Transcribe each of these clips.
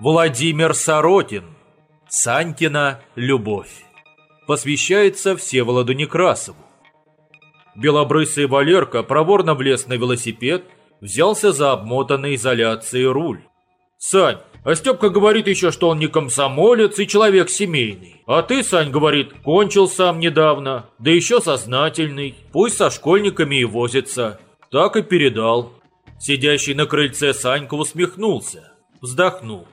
Владимир Соротин. Санькина любовь. Посвящается Всеволоду Некрасову. Белобрысый Валерка проворно влез на велосипед, взялся за обмотанный изоляцией руль. «Сань, а Степка говорит еще, что он не комсомолец и человек семейный. А ты, Сань, говорит, кончил сам недавно, да еще сознательный. Пусть со школьниками и возится». Так и передал. Сидящий на крыльце Санька усмехнулся, вздохнул.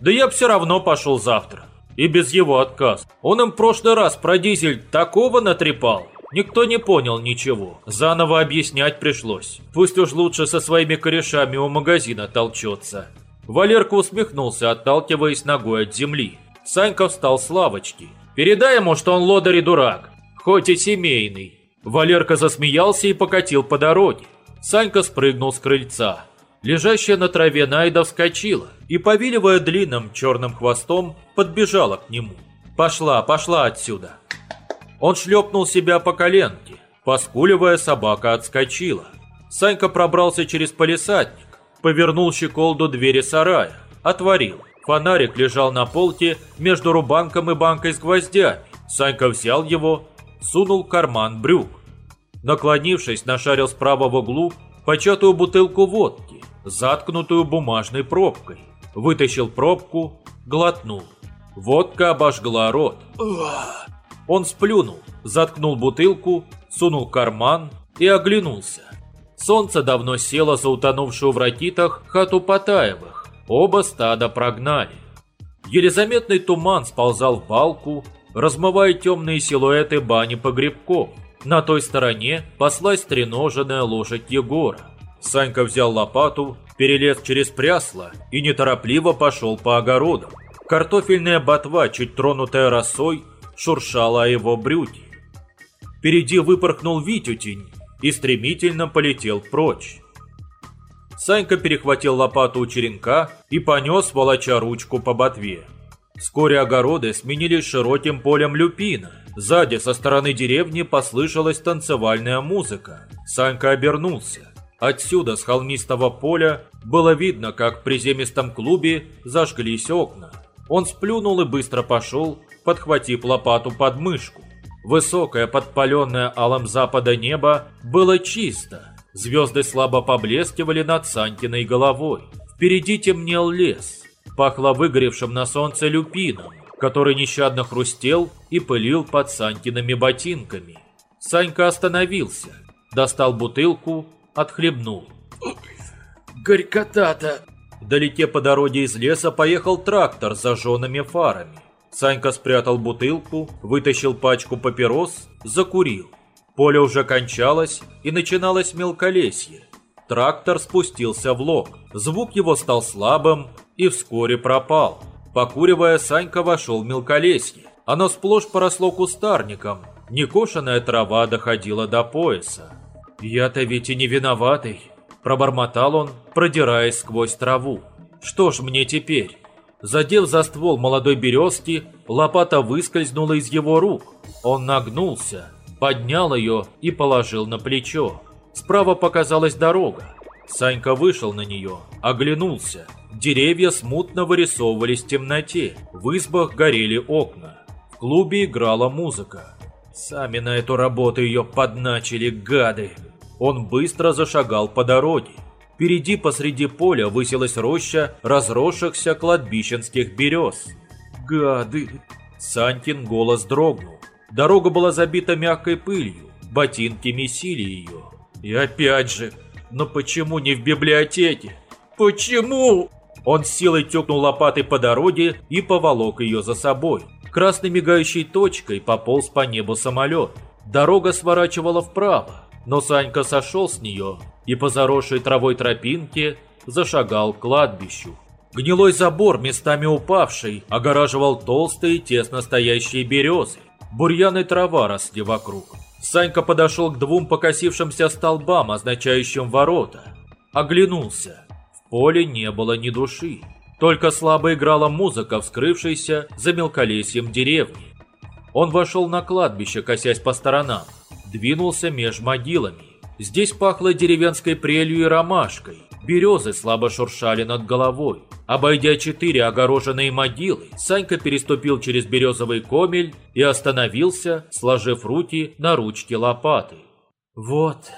Да я все равно пошел завтра. И без его отказ. Он им в прошлый раз про дизель такого натрепал. Никто не понял ничего. Заново объяснять пришлось. Пусть уж лучше со своими корешами у магазина толчется. Валерка усмехнулся, отталкиваясь ногой от земли. Санька встал с лавочки. «Передай ему, что он лодырь дурак, хоть и семейный». Валерка засмеялся и покатил по дороге. Санька спрыгнул с крыльца. Лежащая на траве Найда вскочила и, повиливая длинным черным хвостом, подбежала к нему. «Пошла, пошла отсюда!» Он шлепнул себя по коленке. Поскуливая, собака отскочила. Санька пробрался через полисадник, повернул щеколду двери сарая, отворил. Фонарик лежал на полке между рубанком и банкой с гвоздями. Санька взял его, сунул в карман брюк. Наклонившись, нашарил справа в углу початую бутылку водки, заткнутую бумажной пробкой. Вытащил пробку, глотнул. Водка обожгла рот. Он сплюнул, заткнул бутылку, сунул карман и оглянулся. Солнце давно село за утонувшую в ракитах хату Потаевых. Оба стада прогнали. Еле заметный туман сползал в балку, размывая темные силуэты бани погребков. На той стороне паслась треноженная лошадь Егора. Санька взял лопату, перелез через прясло и неторопливо пошел по огородам. Картофельная ботва, чуть тронутая росой, шуршала о его брюке. Впереди выпорхнул Витютень и стремительно полетел прочь. Санька перехватил лопату у черенка и понес, волоча ручку по ботве. Вскоре огороды сменились широким полем люпина. Сзади со стороны деревни послышалась танцевальная музыка. Санька обернулся. Отсюда, с холмистого поля, было видно, как в приземистом клубе зажглись окна. Он сплюнул и быстро пошел, подхватив лопату под мышку. Высокое, подпаленное алом запада небо было чисто. Звезды слабо поблескивали над Санькиной головой. Впереди темнел лес пахло выгоревшим на солнце люпином, который нещадно хрустел и пылил под Санькиными ботинками. Санька остановился, достал бутылку, отхлебнул. «Горькота-то!» Вдалеке по дороге из леса поехал трактор с зажженными фарами. Санька спрятал бутылку, вытащил пачку папирос, закурил. Поле уже кончалось и начиналось мелколесье. Трактор спустился в лог. Звук его стал слабым и вскоре пропал. Покуривая, Санька вошел в мелколесье. Оно сплошь поросло кустарником. Некошенная трава доходила до пояса. «Я-то ведь и не виноватый», – пробормотал он, продираясь сквозь траву. «Что ж мне теперь?» Задев за ствол молодой березки, лопата выскользнула из его рук. Он нагнулся, поднял ее и положил на плечо. Справа показалась дорога. Санька вышел на нее, оглянулся. Деревья смутно вырисовывались в темноте. В избах горели окна. В клубе играла музыка. Сами на эту работу ее подначили, гады. Он быстро зашагал по дороге. Впереди посреди поля высилась роща разросшихся кладбищенских берез. «Гады!» Санькин голос дрогнул. Дорога была забита мягкой пылью, ботинки месили ее. И опять же, но почему не в библиотеке? Почему? Он силой тёкнул лопатой по дороге и поволок ее за собой. Красной мигающей точкой пополз по небу самолет. Дорога сворачивала вправо, но Санька сошел с нее и по заросшей травой тропинке зашагал к кладбищу. Гнилой забор, местами упавший, огораживал толстые тесно стоящие березы. Бурьян и трава росли вокруг. Санька подошел к двум покосившимся столбам, означающим ворота. Оглянулся. В поле не было ни души. Только слабо играла музыка, вскрывшаяся за мелколесьем деревни. Он вошел на кладбище, косясь по сторонам. Двинулся меж могилами. Здесь пахло деревенской прелью и ромашкой. Березы слабо шуршали над головой. Обойдя четыре огороженные могилы, Санька переступил через березовый комель и остановился, сложив руки на ручке лопаты. Вот.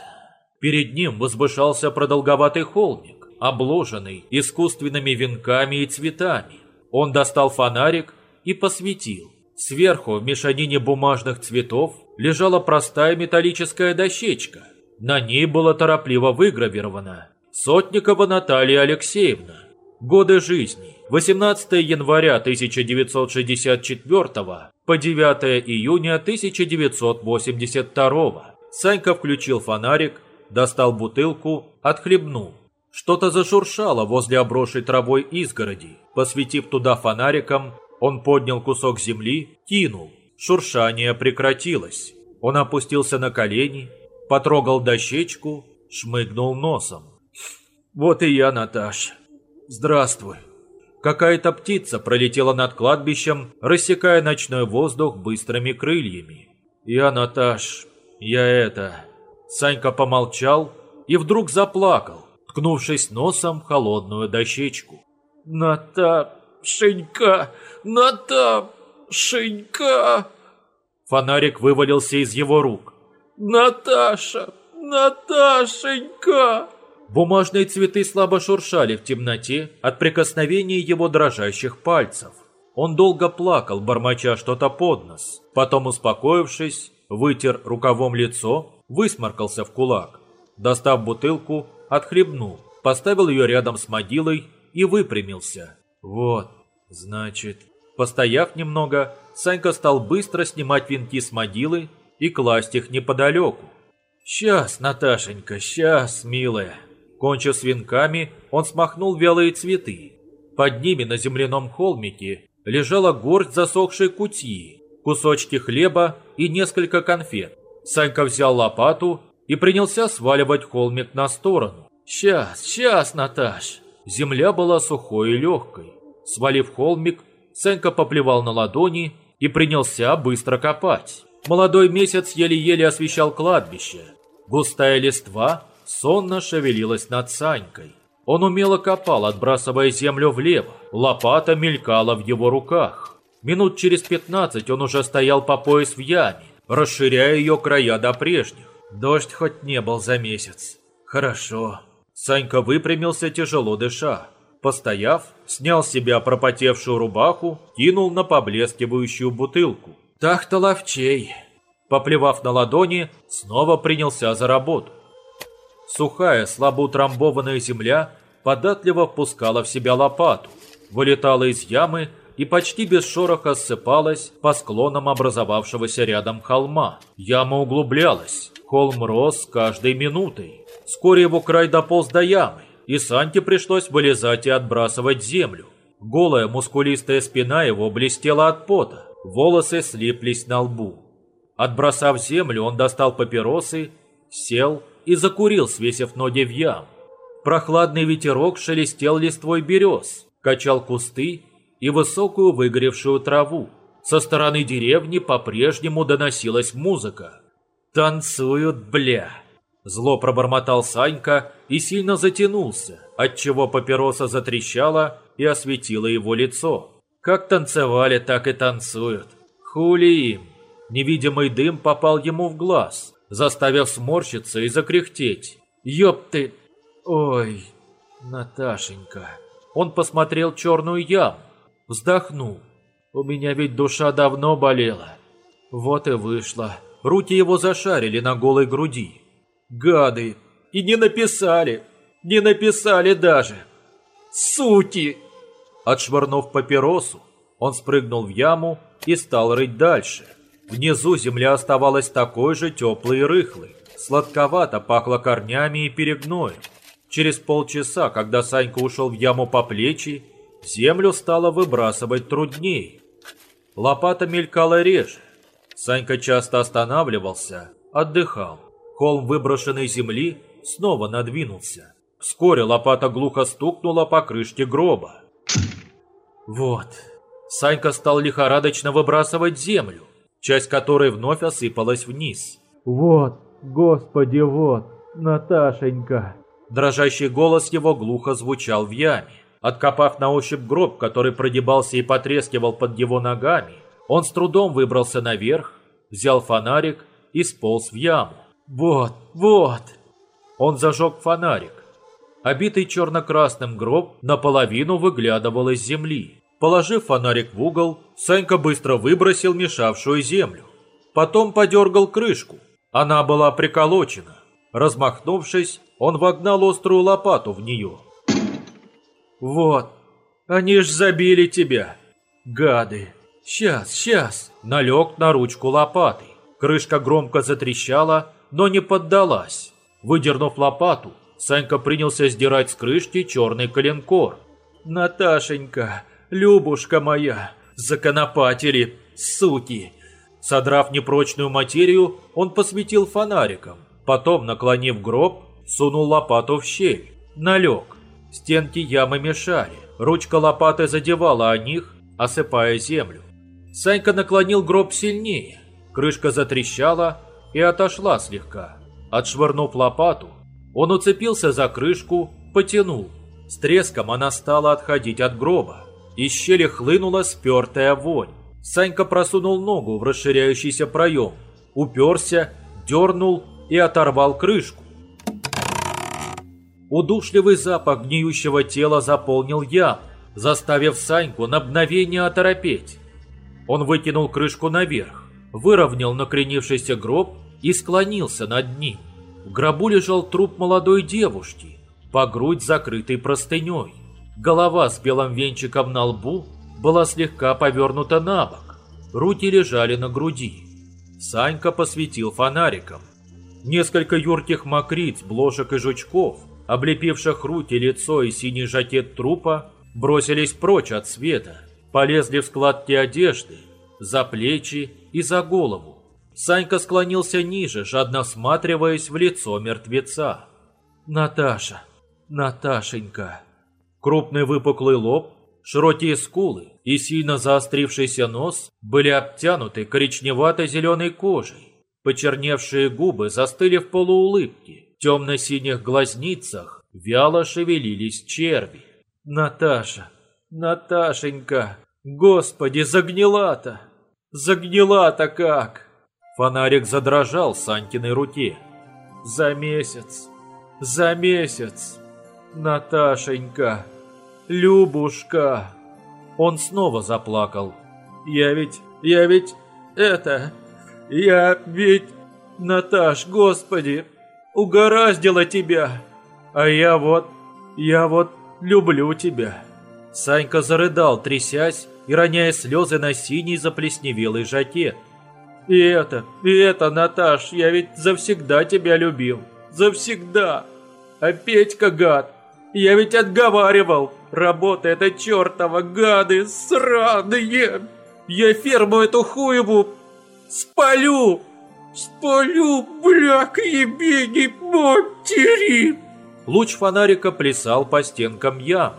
Перед ним возвышался продолговатый холмик, обложенный искусственными венками и цветами. Он достал фонарик и посветил. Сверху в мешанине бумажных цветов лежала простая металлическая дощечка. На ней было торопливо выгравировано Сотникова Наталья Алексеевна. Годы жизни. 18 января 1964 по 9 июня 1982. Санька включил фонарик, достал бутылку, отхлебнул. Что-то зашуршало возле обросшей травой изгороди. Посветив туда фонариком, он поднял кусок земли, кинул. Шуршание прекратилось. Он опустился на колени, потрогал дощечку, шмыгнул носом. «Вот и я, Наташ. Здравствуй». Какая-то птица пролетела над кладбищем, рассекая ночной воздух быстрыми крыльями. «Я, Наташ, я это...» Санька помолчал и вдруг заплакал, ткнувшись носом в холодную дощечку. «Наташенька! Наташенька!» Фонарик вывалился из его рук. «Наташа! Наташенька!» Бумажные цветы слабо шуршали в темноте от прикосновения его дрожащих пальцев. Он долго плакал, бормоча что-то под нос. Потом, успокоившись, вытер рукавом лицо, высморкался в кулак. Достав бутылку, отхлебнул, поставил ее рядом с могилой и выпрямился. Вот, значит... Постояв немного, Санька стал быстро снимать венки с могилы и класть их неподалеку. «Сейчас, Наташенька, сейчас, милая!» Кончив с венками, он смахнул вялые цветы. Под ними на земляном холмике лежала горсть засохшей кутьи, кусочки хлеба и несколько конфет. Санька взял лопату и принялся сваливать холмик на сторону. «Сейчас, сейчас, Наташ!» Земля была сухой и легкой. Свалив холмик, Санька поплевал на ладони и принялся быстро копать. Молодой месяц еле-еле освещал кладбище. Густая листва сонно шевелилась над Санькой. Он умело копал, отбрасывая землю влево. Лопата мелькала в его руках. Минут через пятнадцать он уже стоял по пояс в яме, расширяя ее края до прежних. Дождь хоть не был за месяц. Хорошо. Санька выпрямился, тяжело дыша. Постояв, снял с себя пропотевшую рубаху, кинул на поблескивающую бутылку. Так-то ловчей. Поплевав на ладони, снова принялся за работу. Сухая, слабо утрамбованная земля податливо впускала в себя лопату, вылетала из ямы и почти без шороха ссыпалась по склонам образовавшегося рядом холма. Яма углублялась, холм рос с каждой минутой. Вскоре его край дополз до ямы, и Санте пришлось вылезать и отбрасывать землю. Голая мускулистая спина его блестела от пота, волосы слиплись на лбу. Отбросав землю, он достал папиросы, сел и закурил, свесив ноги в ям. Прохладный ветерок шелестел листвой берез, качал кусты и высокую выгоревшую траву. Со стороны деревни по-прежнему доносилась музыка. «Танцуют, бля!» Зло пробормотал Санька и сильно затянулся, отчего папироса затрещала и осветила его лицо. Как танцевали, так и танцуют. Хули им. Невидимый дым попал ему в глаз заставив сморщиться и закряхтеть. «Ёб ты! Ой, Наташенька!» Он посмотрел черную яму, вздохнул. «У меня ведь душа давно болела. Вот и вышло». Руки его зашарили на голой груди. «Гады! И не написали! Не написали даже! Суки!» Отшвырнув папиросу, он спрыгнул в яму и стал рыть дальше. Внизу земля оставалась такой же теплой и рыхлой. Сладковато пахло корнями и перегноем. Через полчаса, когда Санька ушел в яму по плечи, землю стало выбрасывать труднее. Лопата мелькала реже. Санька часто останавливался, отдыхал. Холм выброшенной земли снова надвинулся. Вскоре лопата глухо стукнула по крышке гроба. Вот. Санька стал лихорадочно выбрасывать землю часть которой вновь осыпалась вниз. «Вот, господи, вот, Наташенька!» Дрожащий голос его глухо звучал в яме. Откопав на ощупь гроб, который продебался и потрескивал под его ногами, он с трудом выбрался наверх, взял фонарик и сполз в яму. «Вот, вот!» Он зажег фонарик. Обитый черно-красным гроб наполовину выглядывал из земли. Положив фонарик в угол, Санька быстро выбросил мешавшую землю. Потом подергал крышку. Она была приколочена. Размахнувшись, он вогнал острую лопату в нее. «Вот, они ж забили тебя, гады! Сейчас, сейчас!» Налег на ручку лопаты. Крышка громко затрещала, но не поддалась. Выдернув лопату, Санька принялся сдирать с крышки черный коленкор. «Наташенька, Любушка моя, законопатели, суки!» Содрав непрочную материю, он посветил фонариком. Потом, наклонив гроб, сунул лопату в щель. Налег. Стенки ямы мешали. Ручка лопаты задевала о них, осыпая землю. Санька наклонил гроб сильнее. Крышка затрещала и отошла слегка. Отшвырнув лопату, он уцепился за крышку, потянул. С треском она стала отходить от гроба. Из щели хлынула спертая вонь. Санька просунул ногу в расширяющийся проем, уперся, дернул и оторвал крышку. Удушливый запах гниющего тела заполнил ям, заставив Саньку на мгновение оторопеть. Он выкинул крышку наверх, выровнял накренившийся гроб и склонился над ним. В гробу лежал труп молодой девушки, по грудь закрытой простыней. Голова с белым венчиком на лбу была слегка повернута на бок. Руки лежали на груди. Санька посветил фонариком. Несколько юрких мокриц, блошек и жучков, облепивших руки, лицо и синий жакет трупа, бросились прочь от света, полезли в складки одежды, за плечи и за голову. Санька склонился ниже, жадно всматриваясь в лицо мертвеца. «Наташа, Наташенька!» Крупный выпуклый лоб Широкие скулы и сильно заострившийся нос были обтянуты коричневато-зеленой кожей. Почерневшие губы застыли в полуулыбке. Темно-синих глазницах вяло шевелились черви. «Наташа! Наташенька! Господи, загнила-то! Загнила-то как!» Фонарик задрожал Санькиной руке. «За месяц! За месяц! Наташенька!» Любушка!» Он снова заплакал. «Я ведь... я ведь... это... я ведь... Наташ, господи, угораздила тебя! А я вот... я вот люблю тебя!» Санька зарыдал, трясясь и роняя слезы на синий заплесневелый жакет. «И это, и это, Наташ, я ведь завсегда тебя любил. Завсегда. А Петька гад, я ведь отговаривал. Работа эта чертова, гады, сраные! Я ферму эту хуеву спалю! Спалю, бляк, ебени, матери!» Луч фонарика плясал по стенкам ямы.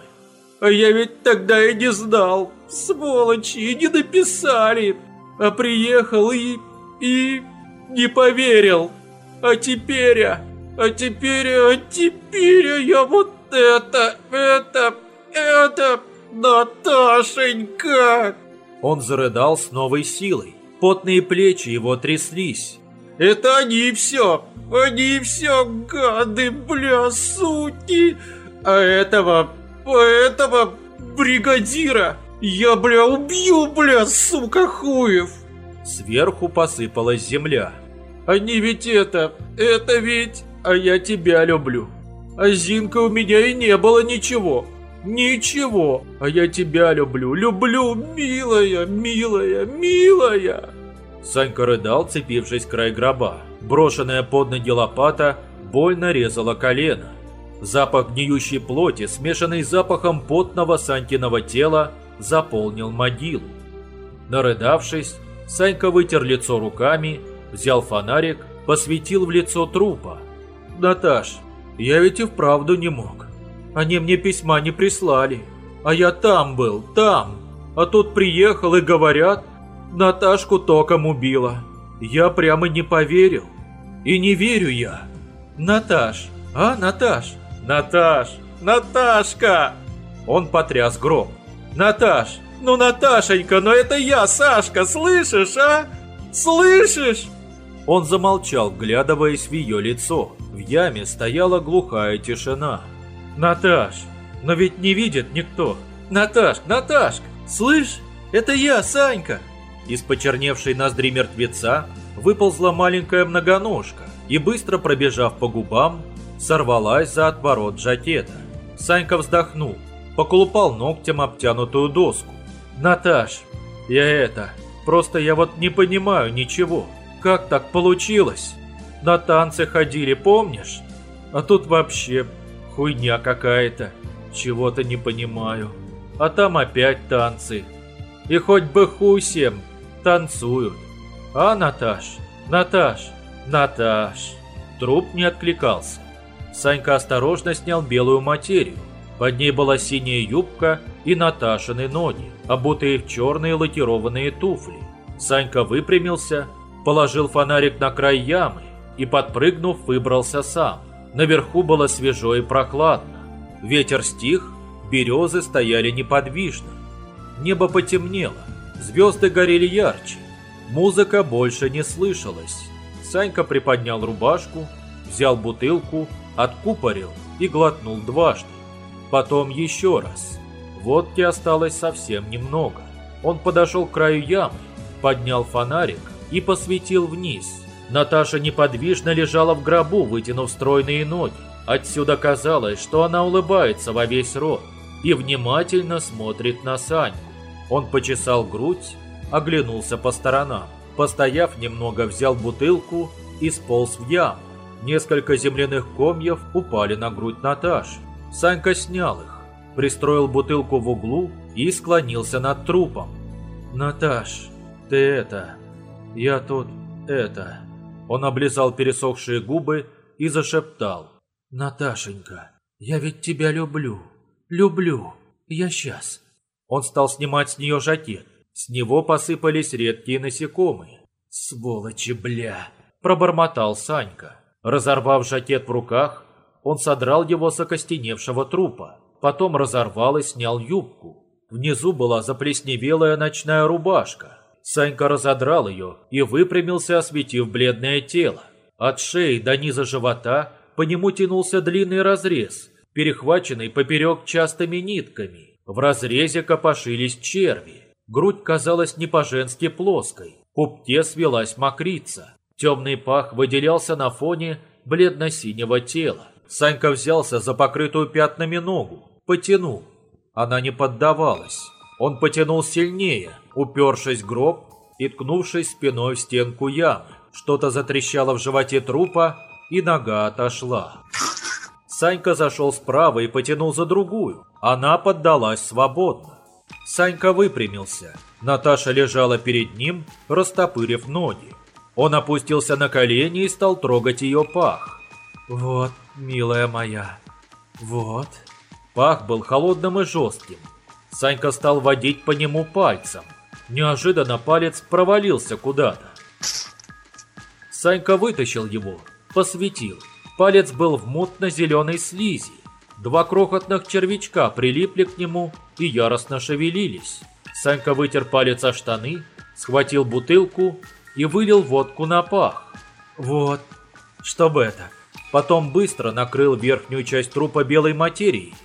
«А я ведь тогда и не знал, сволочи, и не написали, а приехал и... и... не поверил. А теперь, а, а теперь, а теперь я вот это, это, это Наташенька!» Он зарыдал с новой силой. Потные плечи его тряслись. «Это они все! Они все гады, бля, сути! А этого, а этого бригадира я, бля, убью, бля, сука, хуев!» Сверху посыпалась земля. «Они ведь это, это ведь, а я тебя люблю. А Зинка у меня и не было ничего. Ничего, а я тебя люблю, люблю, милая, милая, милая. Санька рыдал, цепившись в край гроба. Брошенная под ноги лопата больно резала колено. Запах гниющей плоти, смешанный с запахом потного Санькиного тела, заполнил могилу. Нарыдавшись, Санька вытер лицо руками, взял фонарик, посветил в лицо трупа. «Наташ, я ведь и вправду не мог. Они мне письма не прислали. А я там был, там. А тут приехал и говорят, Наташку током убила. Я прямо не поверил. И не верю я. Наташ, а, Наташ, Наташ! Наташка!» Он потряс гроб. «Наташ! Ну, Наташенька, но это я, Сашка, слышишь, а? Слышишь?» Он замолчал, вглядываясь в ее лицо. В яме стояла глухая тишина. «Наташ, но ведь не видит никто. Наташ, Наташка, слышь, это я, Санька!» Из почерневшей ноздри мертвеца выползла маленькая многоножка и, быстро пробежав по губам, сорвалась за отворот жакета. Санька вздохнул, поколупал ногтем обтянутую доску. «Наташ, я это, просто я вот не понимаю ничего. Как так получилось? На танцы ходили, помнишь? А тут вообще хуйня какая-то. Чего-то не понимаю. А там опять танцы. И хоть бы хуй всем, танцуют. А, Наташ? Наташ? Наташ?» Труп не откликался. Санька осторожно снял белую материю. Под ней была синяя юбка и Наташины ноги, обутые в черные лакированные туфли. Санька выпрямился, положил фонарик на край ямы и, подпрыгнув, выбрался сам. Наверху было свежо и прохладно. Ветер стих, березы стояли неподвижно. Небо потемнело, звезды горели ярче. Музыка больше не слышалась. Санька приподнял рубашку, взял бутылку, откупорил и глотнул дважды. Потом еще раз. Водки осталось совсем немного. Он подошел к краю ямы, поднял фонарик и посветил вниз. Наташа неподвижно лежала в гробу, вытянув стройные ноги. Отсюда казалось, что она улыбается во весь рот и внимательно смотрит на Саньку. Он почесал грудь, оглянулся по сторонам. Постояв немного, взял бутылку и сполз в яму. Несколько земляных комьев упали на грудь Наташи. Санька снял их, пристроил бутылку в углу и склонился над трупом. «Наташ, ты это... Я тут... это...» Он облизал пересохшие губы и зашептал. «Наташенька, я ведь тебя люблю. Люблю. Я сейчас». Он стал снимать с нее жакет. С него посыпались редкие насекомые. «Сволочи, бля!» – пробормотал Санька. Разорвав жакет в руках, он содрал его с окостеневшего трупа. Потом разорвал и снял юбку. Внизу была заплесневелая ночная рубашка. Санька разодрал ее и выпрямился, осветив бледное тело. От шеи до низа живота по нему тянулся длинный разрез, перехваченный поперек частыми нитками. В разрезе копошились черви. Грудь казалась не по-женски плоской. В пупке свелась мокрица. Темный пах выделялся на фоне бледно-синего тела. Санька взялся за покрытую пятнами ногу, потянул. Она не поддавалась. Он потянул сильнее, упершись в гроб и ткнувшись спиной в стенку ямы. Что-то затрещало в животе трупа, и нога отошла. Санька зашел справа и потянул за другую. Она поддалась свободно. Санька выпрямился. Наташа лежала перед ним, растопырив ноги. Он опустился на колени и стал трогать ее пах. «Вот, милая моя, вот». Пах был холодным и жестким. Санька стал водить по нему пальцем. Неожиданно палец провалился куда-то. Санька вытащил его, посветил. Палец был в мутно-зеленой слизи. Два крохотных червячка прилипли к нему и яростно шевелились. Санька вытер палец о штаны, схватил бутылку и вылил водку на пах. Вот, чтобы это. Потом быстро накрыл верхнюю часть трупа белой материей,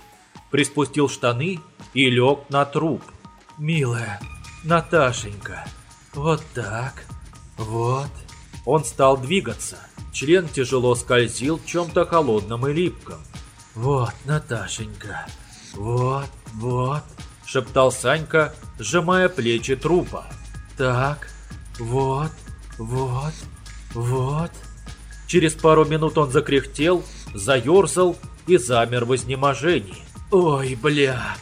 приспустил штаны и лег на труп. «Милая, Наташенька, вот так, вот». Он стал двигаться. Член тяжело скользил в чем-то холодном и липком. «Вот, Наташенька, вот, вот», — шептал Санька, сжимая плечи трупа. «Так, вот, вот, вот». Через пару минут он закряхтел, заерзал и замер в изнеможении. «Ой, бля!»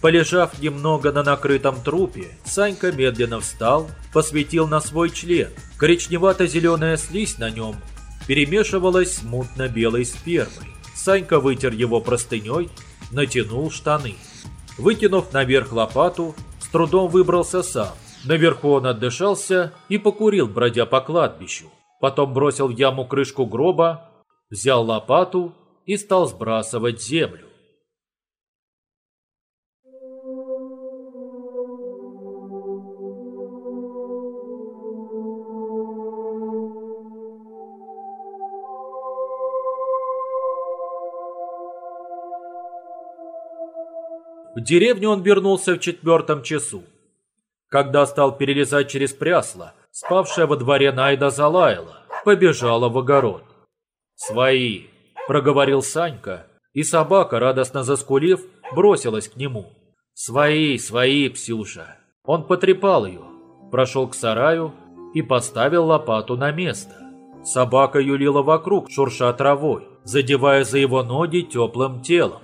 Полежав немного на накрытом трупе, Санька медленно встал, посветил на свой член. Коричневато-зеленая слизь на нем перемешивалась с мутно-белой спермой. Санька вытер его простыней, натянул штаны. Вытянув наверх лопату, с трудом выбрался сам. Наверху он отдышался и покурил, бродя по кладбищу. Потом бросил в яму крышку гроба, взял лопату и стал сбрасывать землю. В деревню он вернулся в четвертом часу. Когда стал перелезать через прясло, спавшая во дворе Найда залаяла, побежала в огород. «Свои!» – проговорил Санька, и собака, радостно заскулив, бросилась к нему. «Свои, свои, Псюша!» Он потрепал ее, прошел к сараю и поставил лопату на место. Собака юлила вокруг, шурша травой, задевая за его ноги теплым телом.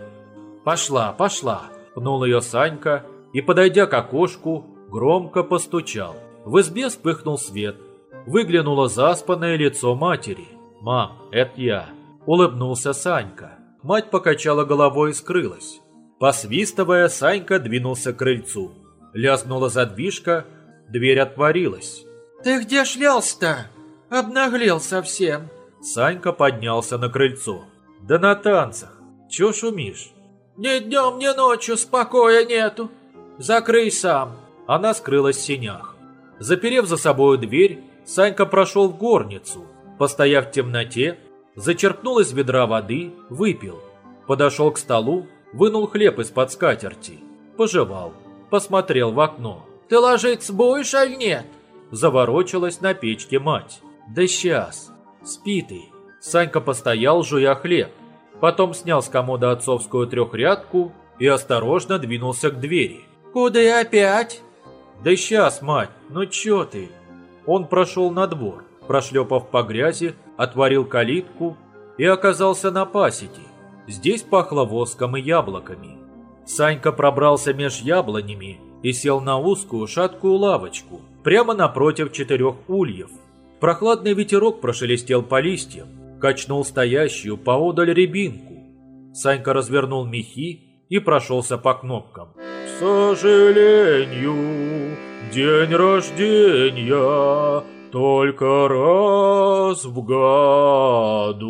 «Пошла, пошла!» Пнул ее Санька и, подойдя к окошку, громко постучал. В избе вспыхнул свет. Выглянуло заспанное лицо матери. «Мам, это я», – улыбнулся Санька. Мать покачала головой и скрылась. Посвистывая, Санька двинулся к крыльцу. Лязнула задвижка, дверь отворилась. «Ты где шлялся-то? Обнаглел совсем!» Санька поднялся на крыльцо. «Да на танцах! Чё шумишь?» Ни днем, ни ночью спокоя нету. Закрой сам. Она скрылась в сенях. Заперев за собою дверь, Санька прошел в горницу. Постояв в темноте, зачерпнул из ведра воды, выпил. Подошел к столу, вынул хлеб из-под скатерти. Пожевал, посмотрел в окно. «Ты ложиться будешь, аль нет?» Заворочилась на печке мать. «Да сейчас. Спи ты». Санька постоял, жуя хлеб. Потом снял с комода отцовскую трехрядку и осторожно двинулся к двери. «Куда опять?» «Да сейчас, мать, ну чё ты?» Он прошел на двор, прошлепав по грязи, отворил калитку и оказался на пасеке. Здесь пахло воском и яблоками. Санька пробрался меж яблонями и сел на узкую шаткую лавочку, прямо напротив четырех ульев. Прохладный ветерок прошелестел по листьям, качнул стоящую поодаль рябинку. Санька развернул мехи и прошелся по кнопкам. «К сожалению, день рождения только раз в году».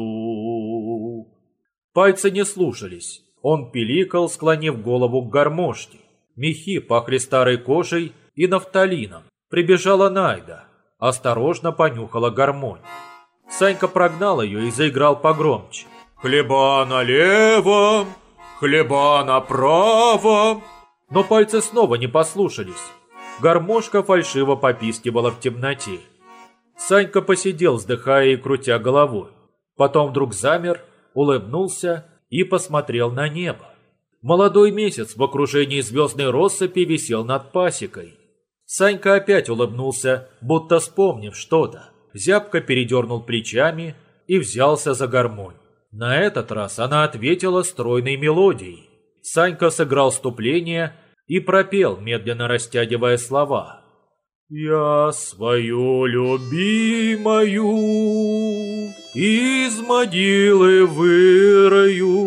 Пальцы не слушались. Он пиликал, склонив голову к гармошке. Мехи пахли старой кожей и нафталином. Прибежала Найда. Осторожно понюхала гармонь. Санька прогнал ее и заиграл погромче. «Хлеба налево, хлеба направо!» Но пальцы снова не послушались. Гармошка фальшиво попискивала в темноте. Санька посидел, вздыхая и крутя головой. Потом вдруг замер, улыбнулся и посмотрел на небо. Молодой месяц в окружении звездной россыпи висел над пасекой. Санька опять улыбнулся, будто вспомнив что-то зябко передернул плечами и взялся за гармонь. На этот раз она ответила стройной мелодией. Санька сыграл вступление и пропел, медленно растягивая слова. «Я свою любимую из могилы вырою,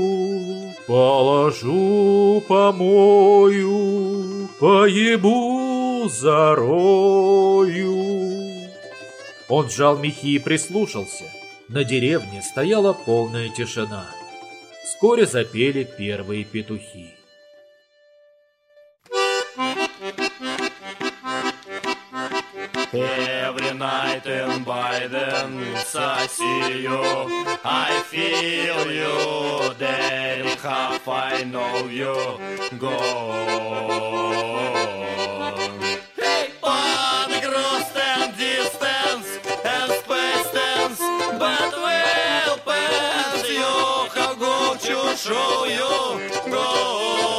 положу, помою, поебу зарою». Он сжал мехи и прислушался. На деревне стояла полная тишина. Вскоре запели первые петухи. Every night in Biden's I see you, I feel you, then half I know you, go. show your goal.